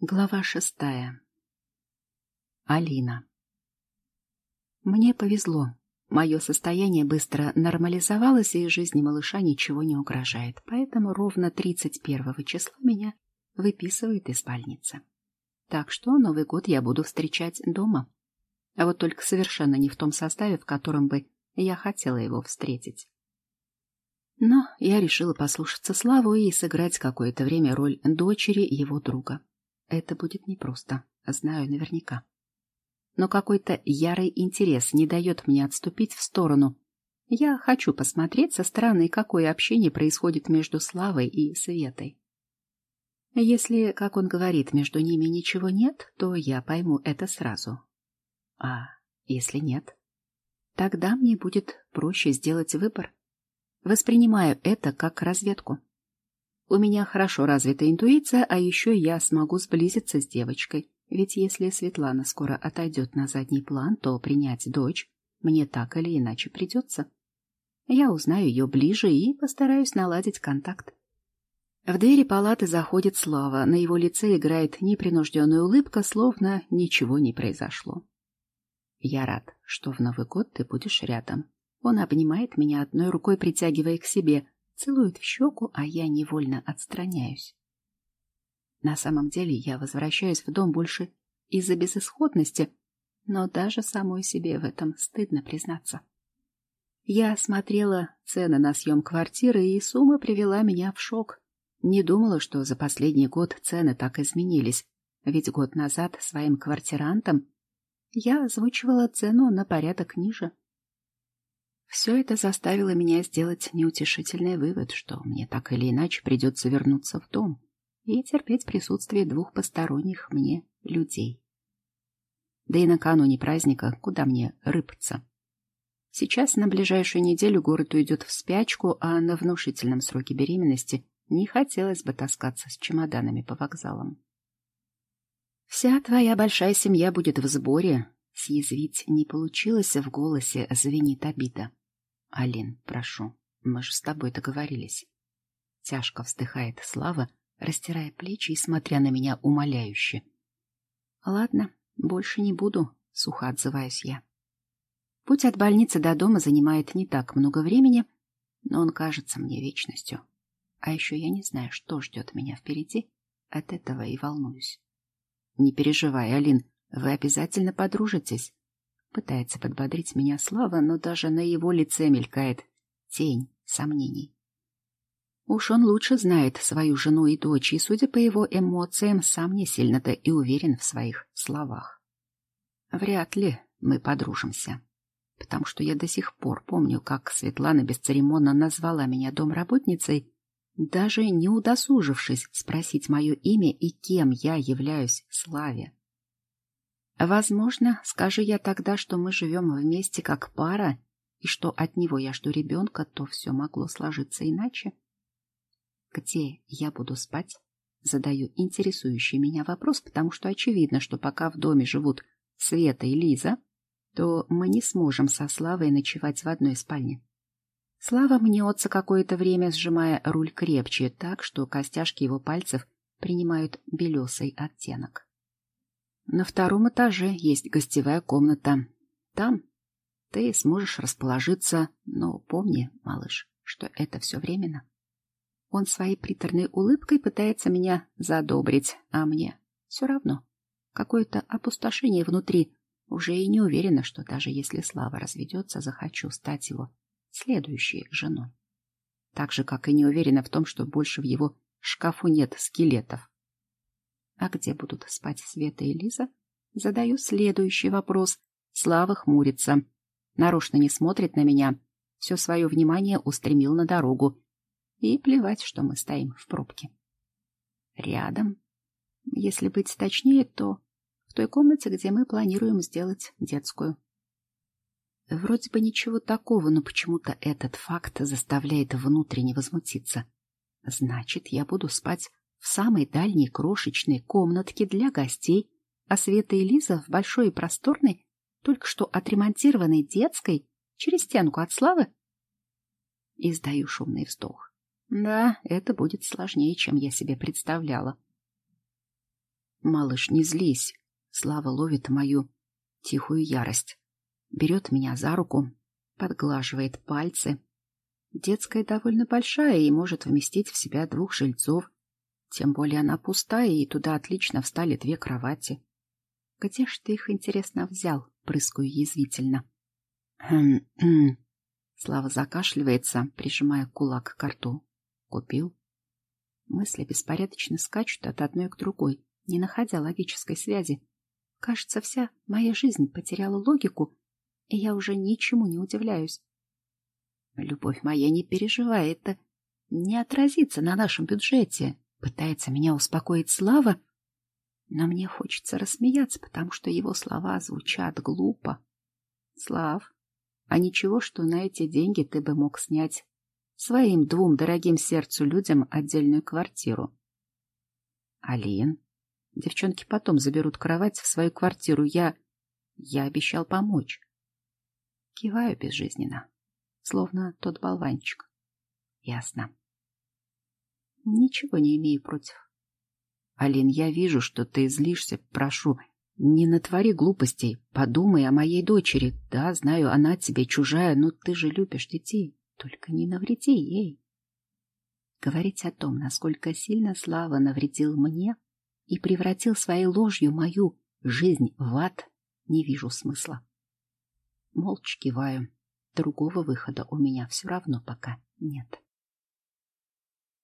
Глава шестая. Алина. Мне повезло. Мое состояние быстро нормализовалось, и жизни малыша ничего не угрожает. Поэтому ровно 31 числа меня выписывают из больницы. Так что Новый год я буду встречать дома. А вот только совершенно не в том составе, в котором бы я хотела его встретить. Но я решила послушаться Славу и сыграть какое-то время роль дочери его друга. Это будет непросто, знаю наверняка. Но какой-то ярый интерес не дает мне отступить в сторону. Я хочу посмотреть со стороны, какое общение происходит между Славой и Светой. Если, как он говорит, между ними ничего нет, то я пойму это сразу. А если нет? Тогда мне будет проще сделать выбор. Воспринимаю это как разведку. У меня хорошо развита интуиция, а еще я смогу сблизиться с девочкой. Ведь если Светлана скоро отойдет на задний план, то принять дочь мне так или иначе придется. Я узнаю ее ближе и постараюсь наладить контакт. В двери палаты заходит Слава. На его лице играет непринужденная улыбка, словно ничего не произошло. Я рад, что в Новый год ты будешь рядом. Он обнимает меня одной рукой, притягивая к себе, целует в щеку, а я невольно отстраняюсь. На самом деле я возвращаюсь в дом больше из-за безысходности, но даже самой себе в этом стыдно признаться. Я смотрела цены на съем квартиры, и сумма привела меня в шок. Не думала, что за последний год цены так изменились, ведь год назад своим квартирантам я озвучивала цену на порядок ниже. Все это заставило меня сделать неутешительный вывод, что мне так или иначе придется вернуться в дом и терпеть присутствие двух посторонних мне людей. Да и накануне праздника куда мне рыпаться? Сейчас на ближайшую неделю город уйдет в спячку, а на внушительном сроке беременности не хотелось бы таскаться с чемоданами по вокзалам. «Вся твоя большая семья будет в сборе», — съязвить не получилось, в голосе звенит обида. Алин, прошу, мы же с тобой договорились. Тяжко вздыхает Слава, растирая плечи и смотря на меня умоляюще. Ладно, больше не буду, сухо отзываюсь я. Путь от больницы до дома занимает не так много времени, но он кажется мне вечностью. А еще я не знаю, что ждет меня впереди, от этого и волнуюсь. Не переживай, Алин, вы обязательно подружитесь. Пытается подбодрить меня Слава, но даже на его лице мелькает тень сомнений. Уж он лучше знает свою жену и дочь, и, судя по его эмоциям, сам не сильно-то и уверен в своих словах. Вряд ли мы подружимся, потому что я до сих пор помню, как Светлана бесцеремонно назвала меня домработницей, даже не удосужившись спросить мое имя и кем я являюсь Славе. Возможно, скажу я тогда, что мы живем вместе как пара, и что от него я жду ребенка, то все могло сложиться иначе. Где я буду спать? Задаю интересующий меня вопрос, потому что очевидно, что пока в доме живут Света и Лиза, то мы не сможем со Славой ночевать в одной спальне. Слава мнется какое-то время, сжимая руль крепче, так что костяшки его пальцев принимают белесый оттенок. На втором этаже есть гостевая комната. Там ты сможешь расположиться, но помни, малыш, что это все временно. Он своей приторной улыбкой пытается меня задобрить, а мне все равно. Какое-то опустошение внутри. Уже и не уверена, что даже если Слава разведется, захочу стать его следующей женой. Так же, как и не уверена в том, что больше в его шкафу нет скелетов. А где будут спать Света и Лиза? Задаю следующий вопрос. Слава хмурится. Нарочно не смотрит на меня. Все свое внимание устремил на дорогу. И плевать, что мы стоим в пробке. Рядом. Если быть точнее, то в той комнате, где мы планируем сделать детскую. Вроде бы ничего такого, но почему-то этот факт заставляет внутренне возмутиться. Значит, я буду спать в самой дальней крошечной комнатке для гостей, а Света и Лиза в большой и просторной, только что отремонтированной детской, через стенку от Славы. Издаю шумный вздох. Да, это будет сложнее, чем я себе представляла. Малыш, не злись. Слава ловит мою тихую ярость. Берет меня за руку, подглаживает пальцы. Детская довольно большая и может вместить в себя двух жильцов. Тем более она пустая, и туда отлично встали две кровати. Где ж ты их, интересно, взял? Прыскаю язвительно. Хм-хм. Слава закашливается, прижимая кулак к рту. Купил. Мысли беспорядочно скачут от одной к другой, не находя логической связи. Кажется, вся моя жизнь потеряла логику, и я уже ничему не удивляюсь. Любовь моя, не переживай, это не отразится на нашем бюджете. Пытается меня успокоить Слава, но мне хочется рассмеяться, потому что его слова звучат глупо. Слав, а ничего, что на эти деньги ты бы мог снять своим двум дорогим сердцу людям отдельную квартиру. Алин, девчонки потом заберут кровать в свою квартиру. Я... я обещал помочь. Киваю безжизненно, словно тот болванчик. Ясно. Ничего не имею против. Алин, я вижу, что ты злишься. Прошу, не натвори глупостей. Подумай о моей дочери. Да, знаю, она тебе чужая, но ты же любишь детей. Только не навреди ей. Говорить о том, насколько сильно Слава навредил мне и превратил своей ложью мою жизнь в ад, не вижу смысла. Молча киваю. Другого выхода у меня все равно пока нет.